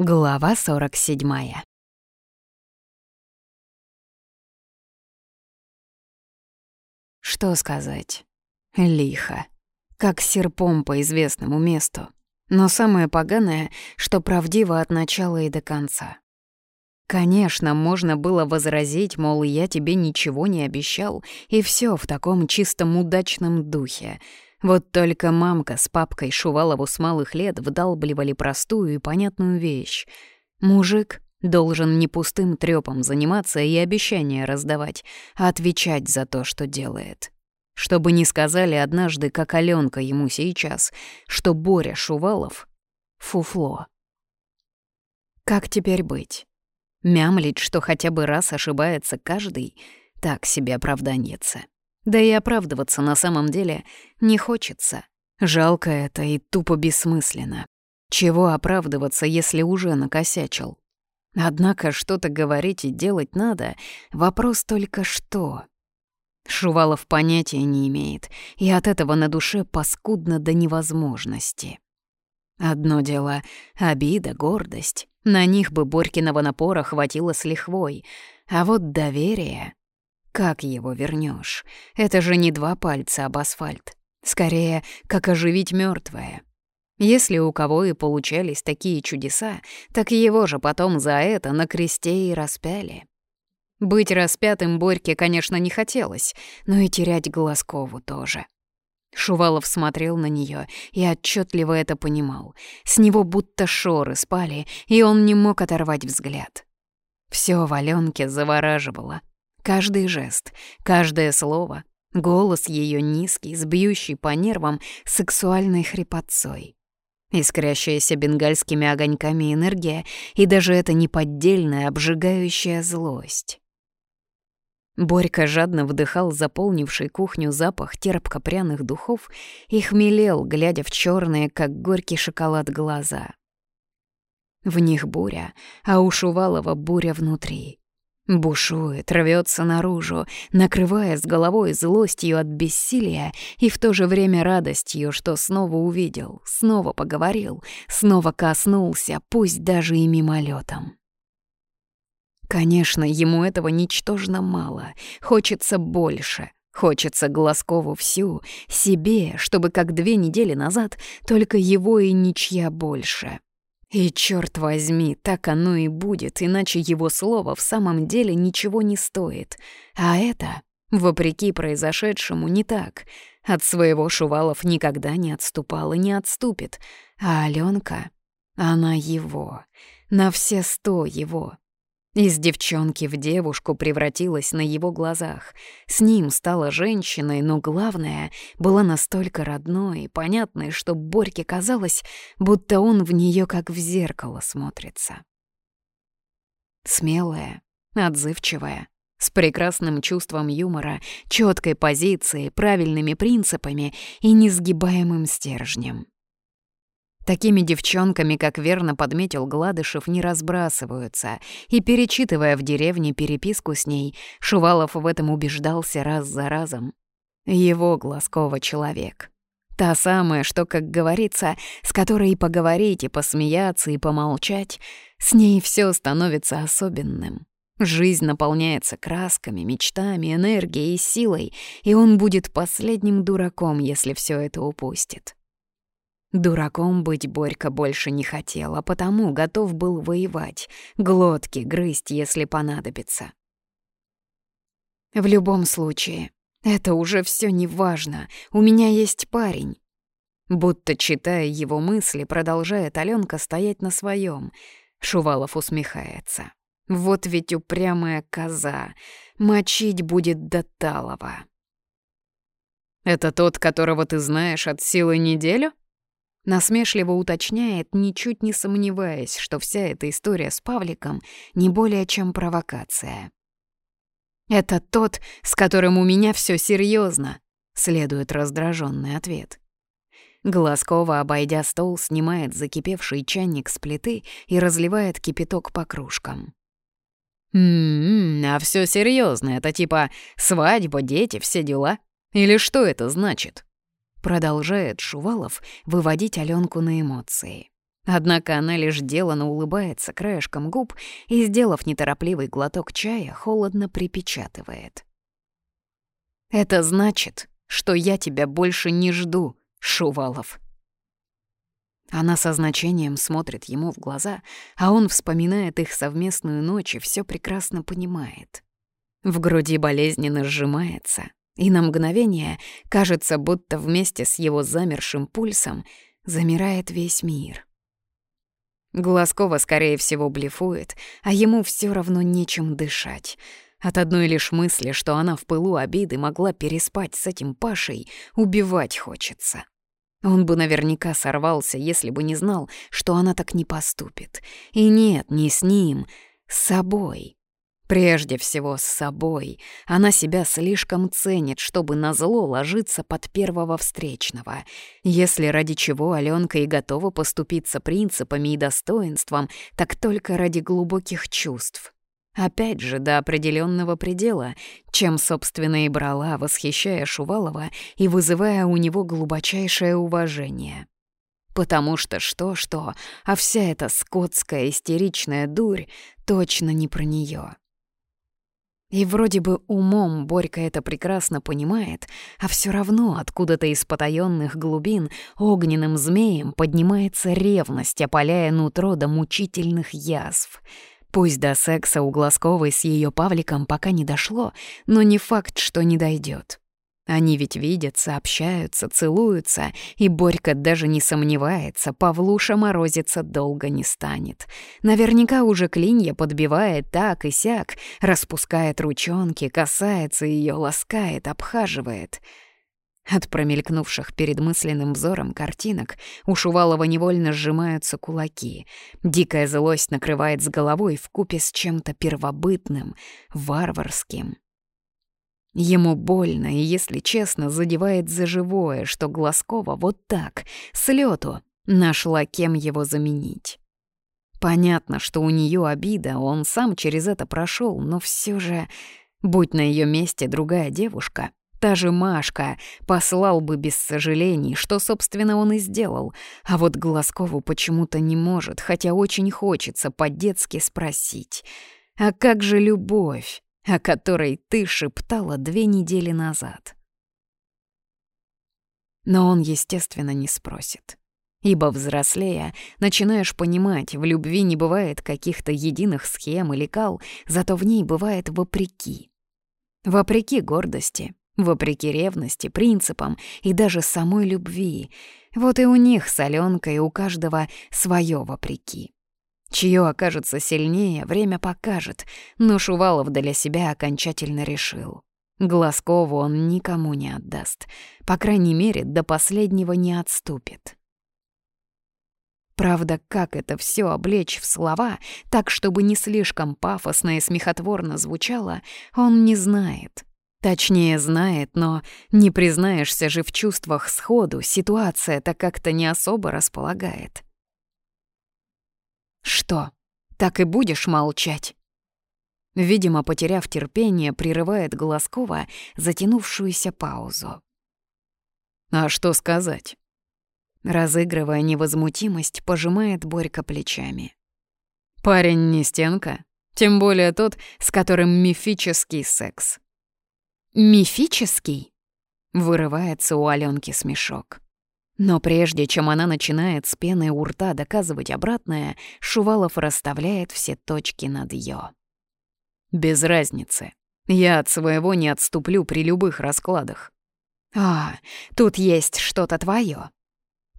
Глава 47 Что сказать? Лихо. Как серпом по известному месту. Но самое поганое, что правдиво от начала и до конца. Конечно, можно было возразить, мол, я тебе ничего не обещал, и все в таком чистом удачном духе — вот только мамка с папкой Шувалову с малых лет вдалбливали простую и понятную вещь. Мужик должен не пустым трёпом заниматься и обещания раздавать, а отвечать за то, что делает. Чтобы не сказали однажды, как Алёнка ему сейчас, что Боря Шувалов — фуфло. Как теперь быть? Мямлить, что хотя бы раз ошибается каждый, так себе оправданьется. Да и оправдываться на самом деле не хочется. Жалко это и тупо бессмысленно. Чего оправдываться, если уже накосячил? Однако что-то говорить и делать надо, вопрос только что. Шувалов понятия не имеет, и от этого на душе паскудно до невозможности. Одно дело — обида, гордость. На них бы Борькиного напора хватило с лихвой. А вот доверие... Как его вернешь? Это же не два пальца об асфальт. Скорее, как оживить мертвое. Если у кого и получались такие чудеса, так его же потом за это на кресте и распяли. Быть распятым Борьке, конечно, не хотелось, но и терять Глазкову тоже. Шувалов смотрел на нее и отчетливо это понимал. С него будто шоры спали, и он не мог оторвать взгляд. Все в завораживало. Каждый жест, каждое слово, голос ее низкий, сбьющий по нервам сексуальной хрипотцой. Искрящаяся бенгальскими огоньками энергия и даже эта неподдельная обжигающая злость. Борька жадно вдыхал заполнивший кухню запах терпко-пряных духов и хмелел, глядя в черные, как горький шоколад, глаза. В них буря, а у Шувалова буря внутри. Бушует, рвется наружу, накрывая с головой злостью от бессилия и в то же время радостью, что снова увидел, снова поговорил, снова коснулся, пусть даже и мимолетом. Конечно, ему этого ничтожно мало, хочется больше — Хочется Глазкову всю, себе, чтобы как две недели назад только его и ничья больше. И черт возьми, так оно и будет, иначе его слово в самом деле ничего не стоит. А это, вопреки произошедшему, не так. От своего Шувалов никогда не отступал и не отступит. А Аленка, она его, на все сто его. Из девчонки в девушку превратилась на его глазах. С ним стала женщиной, но главное, была настолько родной и понятной, что Борьке казалось, будто он в нее как в зеркало смотрится. Смелая, отзывчивая, с прекрасным чувством юмора, четкой позицией, правильными принципами и несгибаемым стержнем. Такими девчонками, как верно подметил Гладышев, не разбрасываются, и, перечитывая в деревне переписку с ней, Шувалов в этом убеждался раз за разом. Его Глазкова человек. Та самая, что, как говорится, с которой и поговорить, и посмеяться, и помолчать, с ней все становится особенным. Жизнь наполняется красками, мечтами, энергией и силой, и он будет последним дураком, если все это упустит. Дураком быть Борька больше не хотел, а потому готов был воевать, глотки грызть, если понадобится. В любом случае, это уже все не важно, у меня есть парень. Будто читая его мысли, продолжает Аленка стоять на своем. Шувалов усмехается. Вот ведь упрямая коза, мочить будет до талого. «Это тот, которого ты знаешь от силы неделю?» Насмешливо уточняет, ничуть не сомневаясь, что вся эта история с Павликом не более чем провокация. «Это тот, с которым у меня все серьезно, следует раздраженный ответ. Глазкова, обойдя стол, снимает закипевший чайник с плиты и разливает кипяток по кружкам. «М-м, а все серьезно, это типа свадьба, дети, все дела? Или что это значит?» Продолжает Шувалов выводить Аленку на эмоции. Однако она лишь делано улыбается краешком губ и, сделав неторопливый глоток чая, холодно припечатывает. «Это значит, что я тебя больше не жду, Шувалов». Она со значением смотрит ему в глаза, а он вспоминает их совместную ночь и всё прекрасно понимает. В груди болезненно сжимается, и на мгновение кажется, будто вместе с его замершим пульсом замирает весь мир. Глазкова, скорее всего, блефует, а ему все равно нечем дышать. От одной лишь мысли, что она в пылу обиды могла переспать с этим Пашей, убивать хочется. Он бы наверняка сорвался, если бы не знал, что она так не поступит. И нет, не с ним, с собой. Прежде всего с собой. Она себя слишком ценит, чтобы назло ложиться под первого встречного. Если ради чего Аленка и готова поступиться принципами и достоинством, так только ради глубоких чувств. Опять же, до определенного предела, чем, собственно, и брала, восхищая Шувалова и вызывая у него глубочайшее уважение. Потому что что-что, а вся эта скотская истеричная дурь точно не про нее. И вроде бы умом Борька это прекрасно понимает, а все равно откуда-то из потаённых глубин огненным змеем поднимается ревность, опаляя нутро до мучительных язв. Пусть до секса у Глазковой с ее Павликом пока не дошло, но не факт, что не дойдет. Они ведь видятся, общаются, целуются, и Борька даже не сомневается, Павлуша морозиться долго не станет. Наверняка уже клинья подбивает так и сяк, распускает ручонки, касается ее, ласкает, обхаживает. От промелькнувших перед мысленным взором картинок у Шувалова невольно сжимаются кулаки. Дикая злость накрывает с головой вкупе с чем-то первобытным, варварским. Ему больно и, если честно, задевает за живое, что Глазкова вот так, с лету, нашла кем его заменить. Понятно, что у нее обида, он сам через это прошел, но все же, будь на ее месте другая девушка, та же Машка, послал бы без сожалений, что, собственно, он и сделал, а вот Глазкову почему-то не может, хотя очень хочется по-детски спросить, а как же любовь? О которой ты шептала две недели назад. Но он, естественно, не спросит. Ибо взрослея, начинаешь понимать, в любви не бывает каких-то единых схем или кал, зато в ней бывает вопреки. Вопреки гордости, вопреки ревности, принципам и даже самой любви. Вот и у них с Аленкой у каждого свое вопреки. Чье окажется сильнее, время покажет, но Шувалов для себя окончательно решил. Глазкову он никому не отдаст, по крайней мере, до последнего не отступит. Правда, как это все облечь в слова, так, чтобы не слишком пафосно и смехотворно звучало, он не знает. Точнее, знает, но не признаешься же в чувствах сходу, ситуация-то как-то не особо располагает. «Что, так и будешь молчать?» Видимо, потеряв терпение, прерывает Глазкова затянувшуюся паузу. «А что сказать?» Разыгрывая невозмутимость, пожимает Борька плечами. «Парень не стенка, тем более тот, с которым мифический секс». «Мифический?» — вырывается у Алёнки смешок. Но прежде чем она начинает с пеной у рта доказывать обратное, Шувалов расставляет все точки над «ё». «Без разницы. Я от своего не отступлю при любых раскладах». «А, тут есть что-то твое.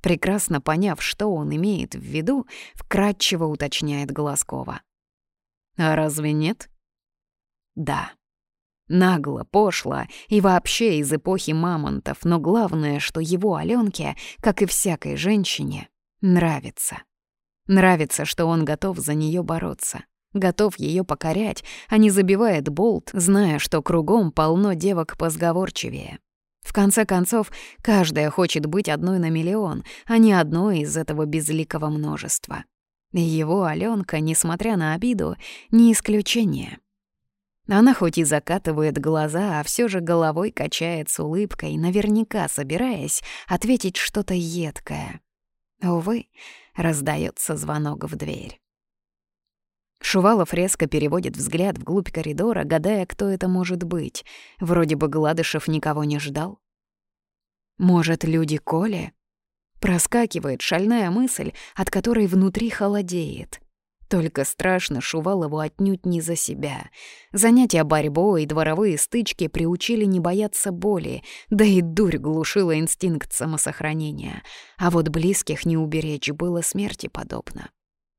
Прекрасно поняв, что он имеет в виду, вкратчиво уточняет Глазкова. «А разве нет?» «Да». Нагло, пошло и вообще из эпохи мамонтов, но главное, что его Аленке, как и всякой женщине, нравится. Нравится, что он готов за нее бороться, готов ее покорять, а не забивает болт, зная, что кругом полно девок позговорчивее. В конце концов, каждая хочет быть одной на миллион, а не одной из этого безликого множества. Его Аленка, несмотря на обиду, не исключение. Она хоть и закатывает глаза, а все же головой качает с улыбкой, наверняка собираясь ответить что-то едкое. Увы, раздается звонок в дверь. Шувалов резко переводит взгляд вглубь коридора, гадая, кто это может быть. Вроде бы Гладышев никого не ждал. Может, люди Коля? Проскакивает шальная мысль, от которой внутри холодеет. Только страшно Шувалову отнюдь не за себя. Занятия борьбой и дворовые стычки приучили не бояться боли, да и дурь глушила инстинкт самосохранения. А вот близких не уберечь было смерти подобно.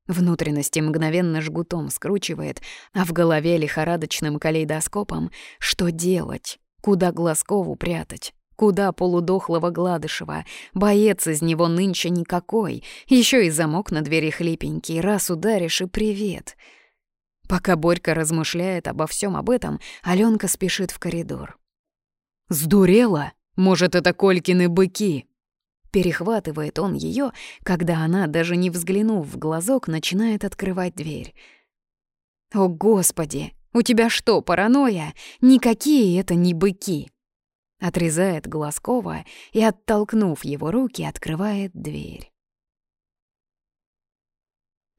Внутренности мгновенно жгутом скручивает, а в голове лихорадочным калейдоскопом «Что делать? Куда Глазкову прятать?» Куда полудохлого Гладышева? Боец из него нынче никакой. Еще и замок на двери хлипенький. Раз ударишь и привет. Пока Борька размышляет обо всем об этом, Аленка спешит в коридор. «Сдурела? Может, это Колькины быки?» Перехватывает он ее, когда она, даже не взглянув в глазок, начинает открывать дверь. «О, Господи! У тебя что, паранойя? Никакие это не быки!» Отрезает Глазкова и, оттолкнув его руки, открывает дверь.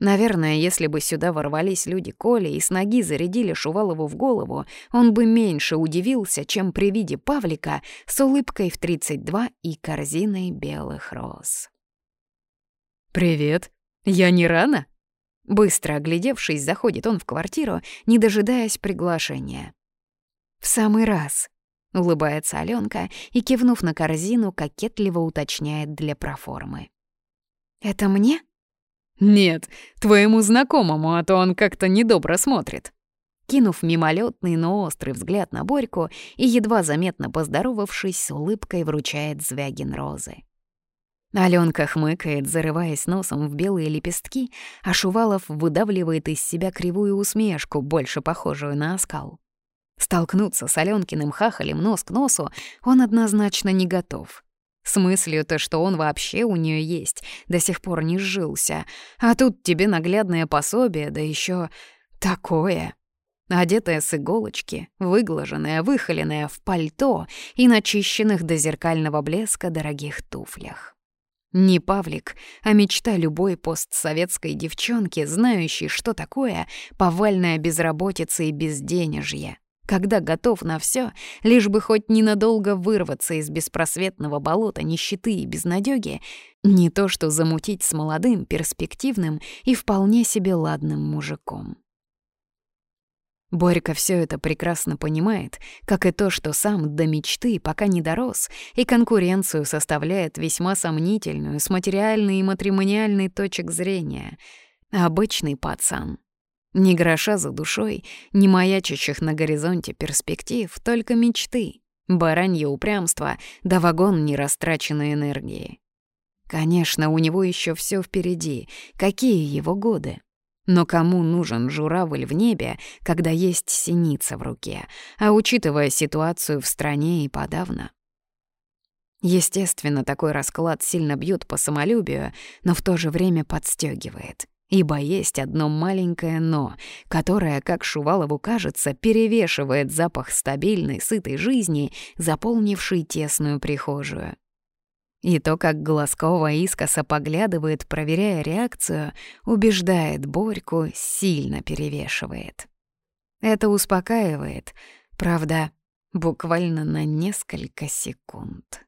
Наверное, если бы сюда ворвались люди Коли и с ноги зарядили Шувалову в голову, он бы меньше удивился, чем при виде Павлика с улыбкой в 32 и корзиной белых роз. «Привет. Я не рано?» Быстро оглядевшись, заходит он в квартиру, не дожидаясь приглашения. «В самый раз», — улыбается Аленка и, кивнув на корзину, кокетливо уточняет для проформы. «Это мне?» «Нет, твоему знакомому, а то он как-то недобро смотрит». Кинув мимолетный, но острый взгляд на Борьку и, едва заметно поздоровавшись, с улыбкой вручает Звягин розы. Аленка хмыкает, зарываясь носом в белые лепестки, а Шувалов выдавливает из себя кривую усмешку, больше похожую на оскал. Столкнуться с Аленкиным хахалем нос к носу он однозначно не готов. С мыслью-то, что он вообще у нее есть, до сих пор не сжился. А тут тебе наглядное пособие, да еще такое. Одетая с иголочки, выглаженная, выхоленная в пальто и начищенных до зеркального блеска дорогих туфлях. Не Павлик, а мечта любой постсоветской девчонки, знающей, что такое повальная безработица и безденежье когда готов на все, лишь бы хоть ненадолго вырваться из беспросветного болота нищеты и безнадёги, не то что замутить с молодым, перспективным и вполне себе ладным мужиком. Борька все это прекрасно понимает, как и то, что сам до мечты пока не дорос, и конкуренцию составляет весьма сомнительную с материальной и матримониальной точек зрения. Обычный пацан, ни гроша за душой, ни маячащих на горизонте перспектив, только мечты, баранье упрямство да вагон нерастраченной энергии. Конечно, у него еще все впереди, какие его годы. Но кому нужен журавль в небе, когда есть синица в руке, а учитывая ситуацию в стране и подавно? Естественно, такой расклад сильно бьет по самолюбию, но в то же время подстегивает. Ибо есть одно маленькое «но», которое, как Шувалову кажется, перевешивает запах стабильной, сытой жизни, заполнившей тесную прихожую. И то, как Глазкова искоса поглядывает, проверяя реакцию, убеждает Борьку, сильно перевешивает. Это успокаивает, правда, буквально на несколько секунд.